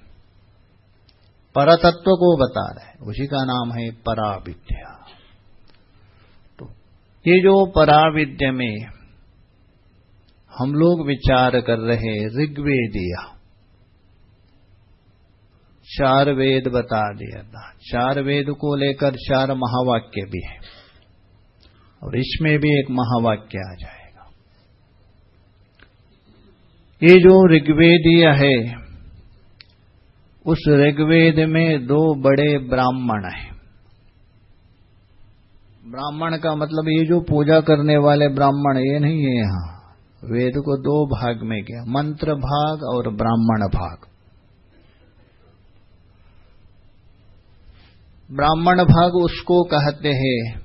[SPEAKER 2] परतत्व को बता रहे उसी का नाम है पराविद्या। ये जो पराविद्य में हम लोग विचार कर रहे ऋग्वेदिया। चार वेद बता दिया था। चार वेद को लेकर चार महावाक्य भी है। और इसमें भी एक महावाक्य आ जाएगा। ये जो ऋग्वेदीय है, उस ऋग्वेद में दो बड़े ब्राह्मण हैं। ब्राह्मण का मतलब ये जो पूजा करने वाले ब्राह्मण, ये नहीं है यहाँ। वेद को दो भाग में किया। मंत्र भाग और ब्राह्मण भाग। ब्राह्मण भाग उसको कहते हैं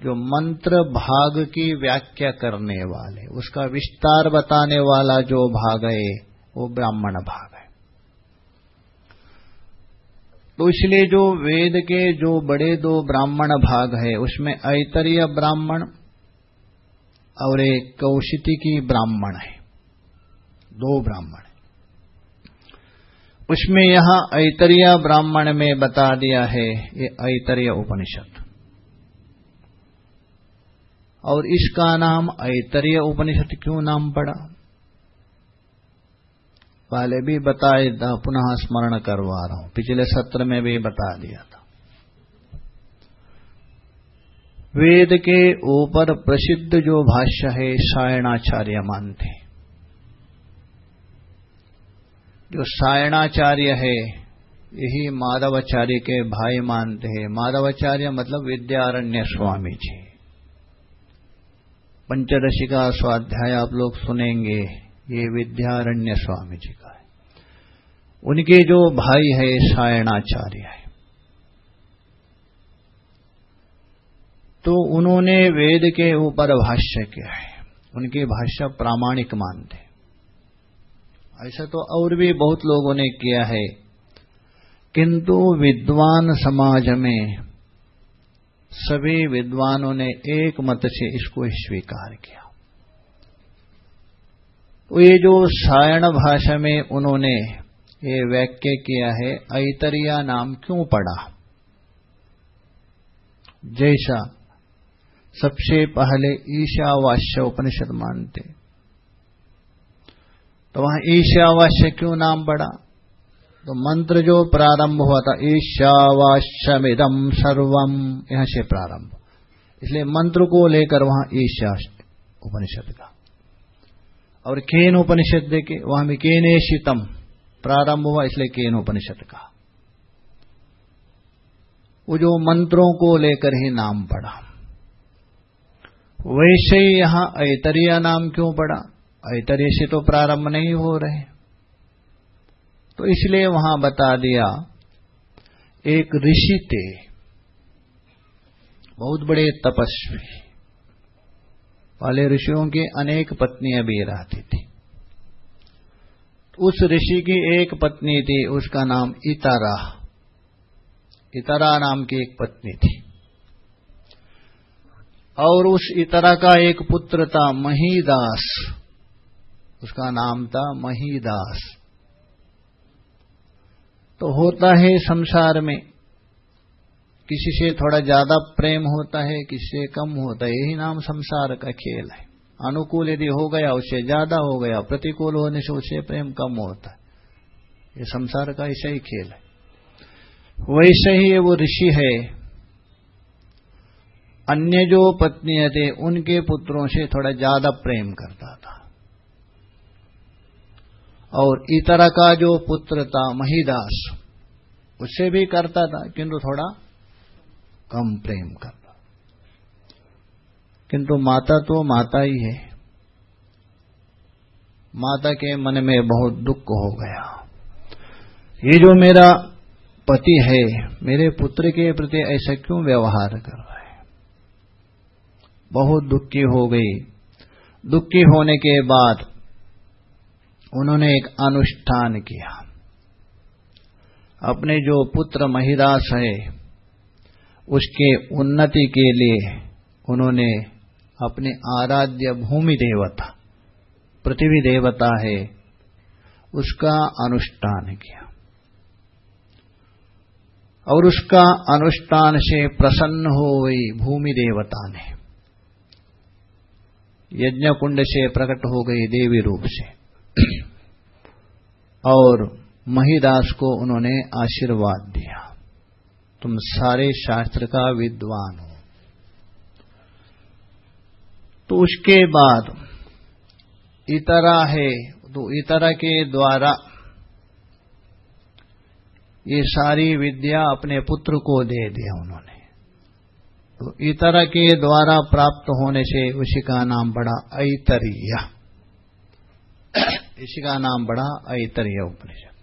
[SPEAKER 2] जो मंत्र भाग की व्याख्या करने वाले, उसका विस्तार बताने वाला जो भाग है, वो ब्राह्मण भाग है। तो इसलिए जो वेद के जो बड़े दो ब्राह्मण भाग है, उसमें ऐतरीय ब्राह्मण और एक कौशिति की ब्राह्मण है। दो ब्राह्मण। उसमें यहाँ ऐतरीय ब्राह्मण में बता दिया है, ये ऐतरीय उपनिषद। और इसका नाम ऐतरीय उपनिषद क्यों नाम पड़ा? पहले भी बताए था पुनः स्मरण करवा रहा हूँ। पिछले सत्र में भी बता दिया था। वेद के ऊपर प्रसिद्ध जो भाष्य है, सायणाचार्य मानते जो सायणाचार्य है, यही माधवाचार्य के भाई मानते हैं। माधवाचार्य मतलब विद्यारण्य स्वामी जी। पंचदशी का स्वाध्याय आप लोग सुनेंगे। ये विद्यारण्य स्वामी जी का है। उनके जो भाई है, सायणाचार्य है। तो उन्होंने वेद के ऊपर भाष्य किया है। उनके भाष्य प्रामाणिक मानते ऐसा तो और भी बहुत लोगों ने किया है। किंतु विद्वान समाज में सभी विद्वानों ने एक मत से इसको स्वीकार किया। ये जो सायण भाषा में उन्होंने ये वाक्य किया है, ऐतरिया नाम क्यों पड़ा? जैसा सबसे पहले ईशावास्य उपनिषद मानते। तो वहाँ ईशावास्य क्यों नाम पड़ा? तो मंत्र जो प्रारंभ हुआ था ईशावास्यमिदम सर्वम यहाँ से प्रारंभ। इसलिए मंत्र को लेकर वहाँ ईशा उपनिषद का। और केन उपनिषद देखे, वहाँ भी केनेशितम प्रारंभ हुआ, इसलिए केन उपनिषद का वो जो मंत्रों को लेकर ही नाम पड़ा वैसे ही यहाँ ऐतरिया नाम क्यों पड़ा ऐतरीय से तो प्रारंभ नहीं हो रहे। तो इसलिए वहाँ बता दिया, एक ऋषि थे, बहुत बड़े तपस्वी। वाले ऋषियों की अनेक पत्नियाँ भी रहती थी। उस ऋषि की एक पत्नी थी, उसका नाम इतारा। इतारा नाम की एक पत्नी थी। और उस इतरा का एक पुत्र था, महीदास। उसका नाम था महीदास। तो होता है संसार में किसी से थोड़ा ज़्यादा प्रेम होता है, किसी से कम होता है, यही नाम संसार का खेल है। अनुकूल यदि हो गया, उससे ज़्यादा हो गया, प्रतिकूल होने से उससे प्रेम कम होता है। ये संसार का ऐसा ही खेल है। वैसे ही वो ऋषि है, अन्य जो पत्नियाँ थे, उनके पुत्रों से थोड़ा ज़्यादा प्रेम करता था। और इतर का जो पुत्र था, महिदास, उससे भी करता था, किंतु थोड़ा कम प्रेम करना किंतु माता तो माता ही है। माता के मन में बहुत दुख हो गया। ये जो मेरा पति है, मेरे पुत्र के प्रति ऐसा क्यों व्यवहार कर रहा है? बहुत दुखी हो गई। दुखी होने के बाद उन्होंने एक अनुष्ठान किया। अपने जो पुत्र महिदास है उसके उन्नति के लिए उन्होंने अपने आराध्य भूमि देवता, पृथ्वी देवता है, उसका अनुष्ठान किया। और उसका अनुष्ठान से प्रसन्न हो गई भूमि देवता ने। यज्ञ कुंड से प्रकट हो गई देवी रूप से। और महिदास को उन्होंने आशीर्वाद दिया। तुम सारे शास्त्र का विद्वान हो। तो उसके बाद इतरा है तो इतर के द्वारा ये सारी विद्या अपने पुत्र को दे दिया उन्होंने। तो इतर के द्वारा प्राप्त होने से उसी का नाम बड़ा ऐतरीय। *coughs* इसी का नाम बड़ा ऐतरीय उपनिषद।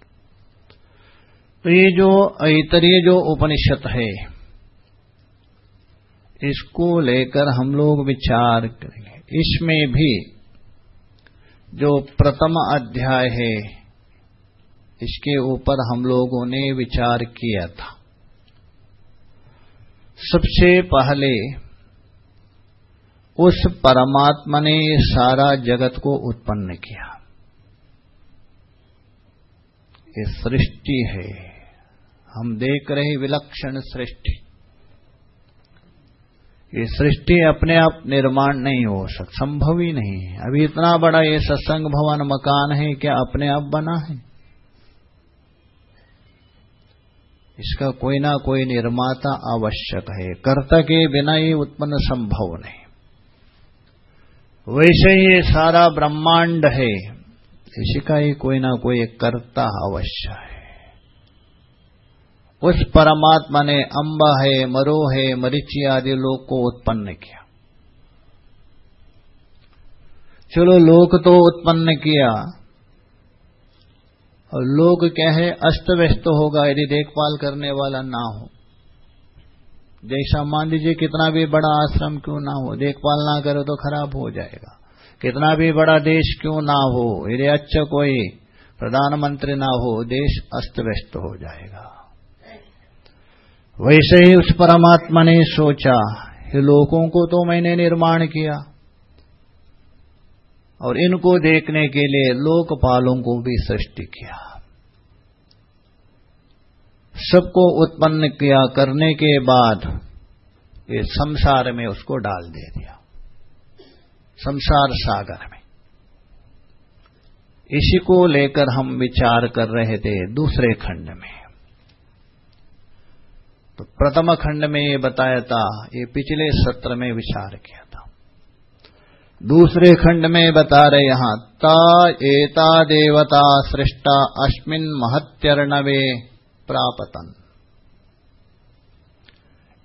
[SPEAKER 2] तो ये जो ऐतरीय जो उपनिषद है, इसको लेकर हम लोग विचार करेंगे। इसमें भी जो प्रथम अध्याय है, इसके ऊपर हम लोगों ने विचार किया था। सबसे पहले उस परमात्मा ने सारा जगत को उत्पन्न किया। ये सृष्टि है। हम देख रहे विलक्षण सृष्टि। ये सृष्टि अपने आप निर्माण नहीं हो सकता संभव ही नहीं है। अभी इतना बड़ा ये सत्संग भवन मकान है, क्या अपने आप बना है? इसका कोई ना कोई निर्माता आवश्यक है। कर्ता के बिना ही उत्पन्न संभव नहीं। वैसे ही सारा ब्रह्मांड है। इसी का ही कोई ना कोई कर्ता अवश्य है। उस परमात्मा ने अंब है, मरो है, मरीचि आदि लोग को उत्पन्न किया। चलो लोक तो उत्पन्न किया। और लोग क्या है अस्त व्यस्त होगा, यदि देखभाल करने वाला ना हो। जैसा मान लीजिए कितना भी बड़ा आश्रम क्यों ना हो, देखभाल ना करो तो खराब हो जाएगा। कितना भी बड़ा देश क्यों ना हो, यदि अच्छा कोई प्रधानमंत्री ना हो, देश अस्त व्यस्त हो जाएगा। वैसे ही उस परमात्मा ने सोचा, हे लोगों को तो मैंने निर्माण किया। और इनको देखने के लिए लोकपालों को भी सृष्टि किया। सबको उत्पन्न किया करने के बाद ये संसार में उसको डाल दे दिया। संसार सागर में। इसी को लेकर हम विचार कर रहे थे दूसरे खंड में। तो प्रथम खंड में ये बताया था, ये पिछले सत्र में विचार किया था। दूसरे खंड में बता रहे यहाँ ता एता देवता सृष्टा अस्मिन महत्यर्णवे प्रापतन।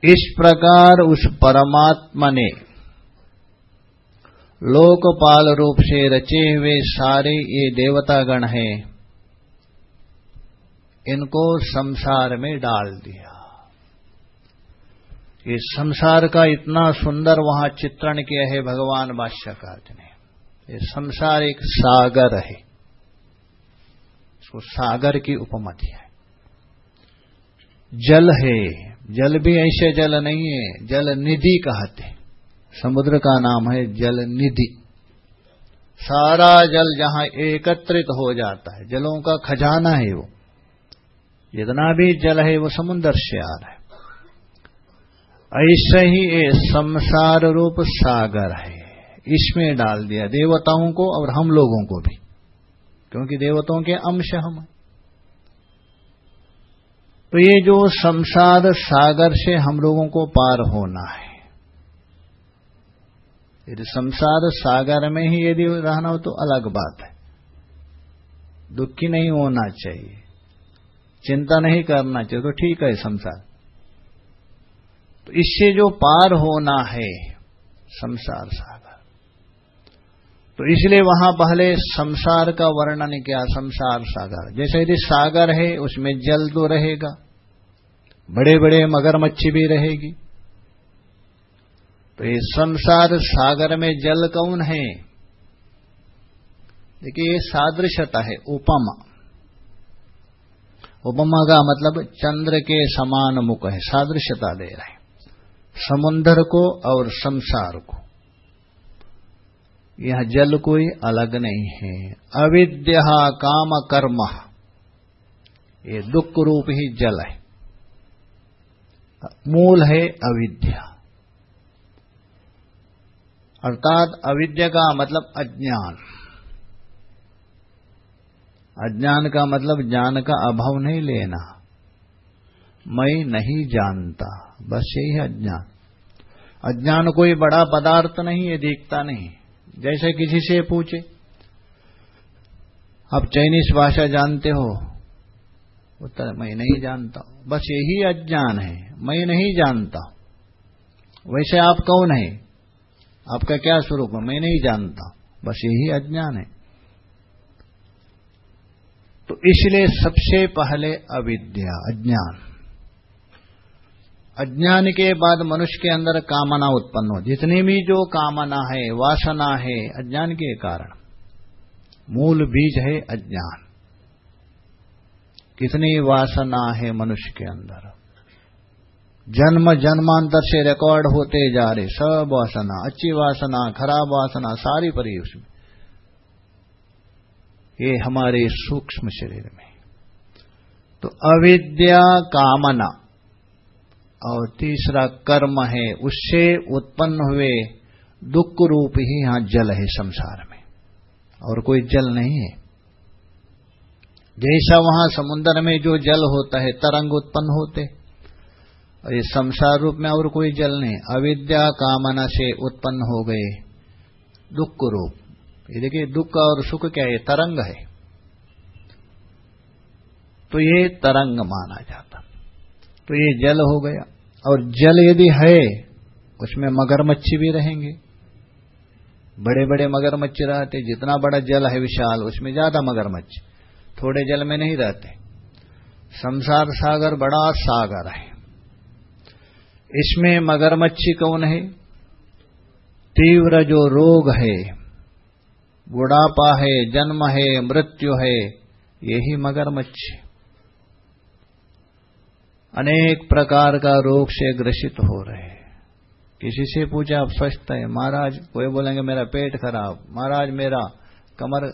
[SPEAKER 2] इस प्रकार उस परमात्मा ने लोकपाल रूप से रचे हुए सारे ये देवतागण हैं, इनको संसार में डाल दिया। ये संसार का इतना सुंदर वहाँ चित्रण किया है भगवान बादशाहकार ने। ये संसार एक सागर है। इसको सागर की उपमा दिया है। जल है। जल भी ऐसे जल नहीं है, जल निधि कहते समुद्र का नाम है जल निधि। सारा जल जहाँ एकत्रित हो जाता है, जलों का खजाना है वो। जितना भी जल है वो समुद्र से आ रहा है। ऐसे ही ये संसार रूप सागर है। इसमें डाल दिया देवताओं को और हम लोगों को भी। क्योंकि देवताओं के अंश हम हैं। तो ये जो संसार सागर से हम लोगों को पार होना है। यदि संसार सागर में ही यदि रहना हो तो अलग बात है। दुखी नहीं होना चाहिए। चिंता नहीं करना चाहिए तो ठीक है संसार। तो इससे जो पार होना है, संसार सागर। तो इसलिए वहाँ पहले संसार का वर्णन किया, संसार सागर। जैसे यदि सागर है, उसमें जल तो रहेगा बड़े बड़े मगरमच्छ भी रहेगी। तो ये संसार सागर में जल कौन है? देखिए, ये सादृश्यता है, उपमा। उपमा का मतलब चंद्र के समान मुख है, सादृश्यता दे रहे समुन्दर को और संसार को। यह जल कोई अलग नहीं है। अविद्या काम कर्म। ये दुख रूप ही जल है। मूल है अविद्या। अर्थात अविद्या का मतलब अज्ञान। अज्ञान का मतलब ज्ञान का अभाव नहीं लेना। मैं नहीं जानता। बस यही है अज्ञान। अज्ञान कोई बड़ा पदार्थ नहीं है दिखता नहीं। जैसे किसी से पूछे, आप चाइनीज़ भाषा जानते हो? उत्तर, मैं नहीं जानता बस यही अज्ञान है, मैं नहीं जानता वैसे आप कौन है? आपका क्या स्वरूप है? मैं नहीं जानता बस यही अज्ञान है। तो इसलिए सबसे पहले अविद्या, अज्ञान। अज्ञान के बाद मनुष्य के अंदर कामना उत्पन्न हो। जितनी भी जो कामना है, वासना है, अज्ञान के कारण। मूल बीज है अज्ञान। कितनी वासना है मनुष्य के अंदर। जन्म जन्मांतर से रिकॉर्ड होते जा रहे, सब वासना, अच्छी वासना, खराब वासना, सारी परी उसमें। ये हमारे सूक्ष्म शरीर में। तो अविद्या कामना। और तीसरा कर्म है, उससे उत्पन्न हुए दुख रूप ही यहाँ जल है संसार में। और कोई जल नहीं है। जैसा वहाँ समुन्द्र में जो जल होता है, तरंग उत्पन्न होते। और ये संसार रूप में और कोई जल नहीं। अविद्या कामना से उत्पन्न हो गए दुख रूप। ये देखिए, दुख और सुख क्या है? तरंग है। तो ये तरंग माना जाता। तो ये जल हो गया। और जल यदि है, उसमें मगरमच्छ भी रहेंगे। बड़े बड़े मगरमच्छ रहते, जितना बड़ा जल है विशाल, उसमें ज़्यादा मगरमच्छ। थोड़े जल में नहीं रहते। संसार सागर बड़ा सागर है। इसमें मगरमच्छी कौन है? तीव्र जो रोग है, बुढ़ापा है, जन्म है, मृत्यु है, यही मगरमच्छ। अनेक प्रकार का रोग से ग्रसित हो रहे हैं। किसी से पूछा, आप स्वस्थ है? महाराज, कोई बोलेंगे, मेरा पेट खराब। महाराज, मेरा कमर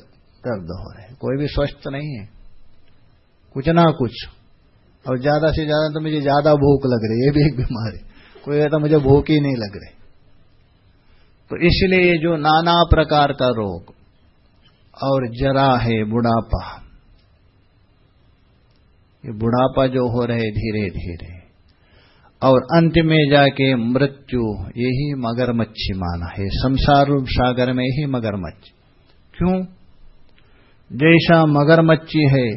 [SPEAKER 2] दर्द हो रहा है। कोई भी स्वस्थ नहीं है? कुछ ना कुछ। और ज़्यादा से ज़्यादा तो मुझे ज़्यादा भूख लग रही है। ये भी एक बीमारी कोई कहता मुझे भूख ही नहीं लग रही। तो इसलिए जो नाना प्रकार का रोग और जरा है बुढ़ापा ये बुढ़ापा जो हो रहे धीरे धीरे और अंत में जाके मृत्यु, यही मगरमच्छी माना है। संसार रूप सागर में ही मगरमच्छ। क्यों? जैसा मगरमच्छी है,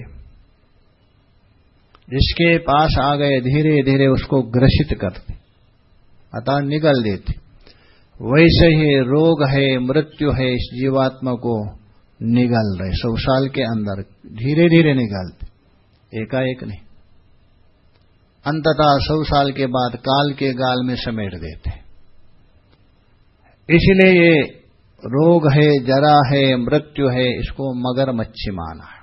[SPEAKER 2] जिसके पास आ गए धीरे धीरे उसको ग्रसित करते, अतः निगल देते। वैसे ही रोग है, मृत्यु है, इस जीवात्मा को निगल रहे, सौ साल के अंदर धीरे धीरे निकालते एकाएक नहीं। अंततः सौ साल के बाद काल के गाल में समेट देते इसलिए ये रोग है, जरा है, मृत्यु है, इसको मगर मच्छी माना है।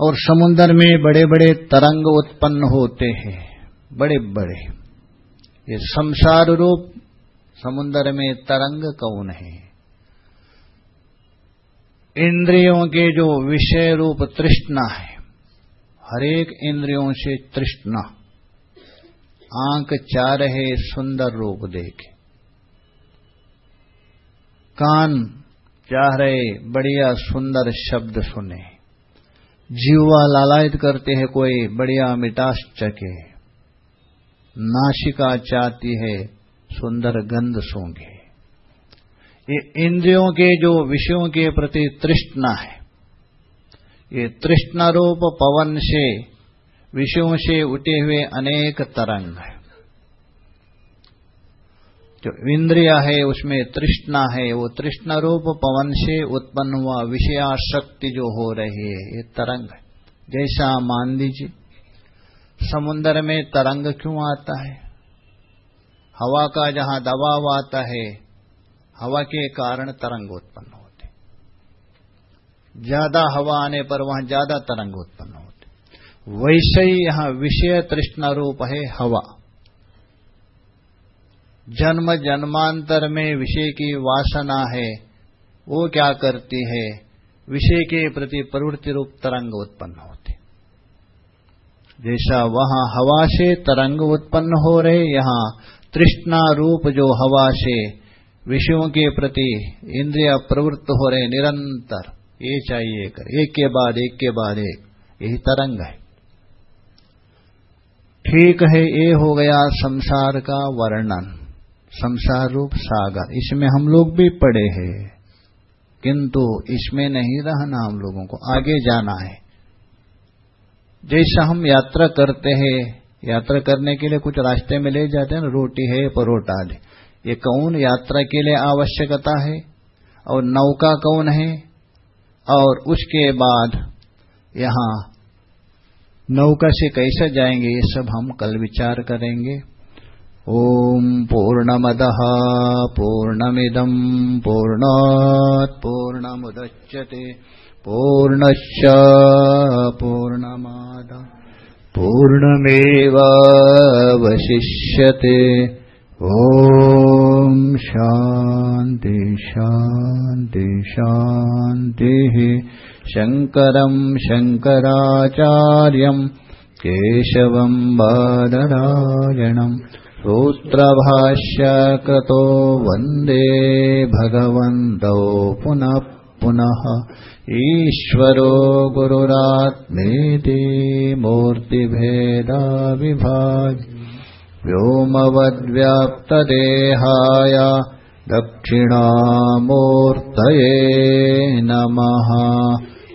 [SPEAKER 2] और समुन्दर में बड़े बड़े तरंग उत्पन्न होते हैं बड़े बड़े ये संसार रूप समुन्दर में तरंग कौन है? इंद्रियों के जो विषय रूप तृष्णा है, हरेक इंद्रियों से तृष्णा। आँख चाह रहे सुंदर रूप देखे। कान चाह रहे बढ़िया सुंदर शब्द सुने। जीवा लालायत करते हैं, कोई बढ़िया मिटास चके नाशिका चाहती है, सुंदर गंध सूंघे। ये इंद्रियों के जो विषयों के प्रति तृष्णा है। ये तृष्णा रूप पवन से, विषयों से उठे हुए अनेक तरंग है। जो इंद्रिया है, उसमें तृष्णा है, वो तृष्णा रूप पवन से उत्पन्न हुआ विषयाशक्ति जो हो रही है, ये तरंग है। जैसा मान लीजिए समुन्द्र में तरंग क्यों आता है? हवा का जहाँ दबाव आता है हवा के कारण तरंग उत्पन्न होते। ज़्यादा हवा आने पर वहाँ ज़्यादा तरंग उत्पन्न होते। वैसे ही यहाँ विषय तृष्णा रूप है हवा। जन्म जन्मांतर में विषय की वासना है, वो क्या करती है? विषय के प्रति प्रवृत्ति रूप तरंग उत्पन्न होते। जैसा वहाँ हवा से तरंग उत्पन्न हो रहे, यहाँ तृष्णा रूप जो हवा से विषयों के प्रति इंद्रिया प्रवृत्त हो रहे निरंतर। ये चाहिए कर। एक के बाद एक के बाद एक। यही तरंग है। ठीक है, ये हो गया संसार का वर्णन। संसार रूप सागर। इसमें हम लोग भी पड़े हैं। किंतु इसमें नहीं रहना हम लोगों को। आगे जाना है। जैसा हम यात्रा करते हैं, यात्रा करने के लिए कुछ रास्ते में ले जाते हैं ना रोटी है, परोटा ले। ये कौन यात्रा के लिए आवश्यकता है? और नौका कौन है? और उसके बाद यहाँ नौका से कैसे जाएँगे, ये सब हम कल विचार करेंगे। ओम पूर्णमद पूर्णमिदम पूर्णात् पूर्णमुदच्यते पूर्णश्च पूर्णमाद, पूर्णमेवावशिष्यते। ॐ शान्ति शान्ति शान्तिः। शङ्करम् शङ्कराचार्यम् केशवम् बादरायणम् सूत्रभाष्यकृतो वन्दे भगवन्तौ पुनः पुनः। ईश्वरो गुरुरात्मेति मूर्तिभेदाविभाज व्योमवद्व्याप्तदेहाय दक्षिणामूर्तये नमः।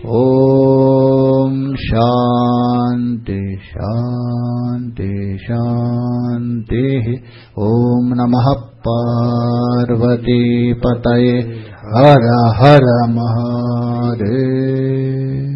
[SPEAKER 2] ॐ शान्ति शान्ति शान्तिः। ॐ नमः पार्वतीपतये। हर हर महादेव।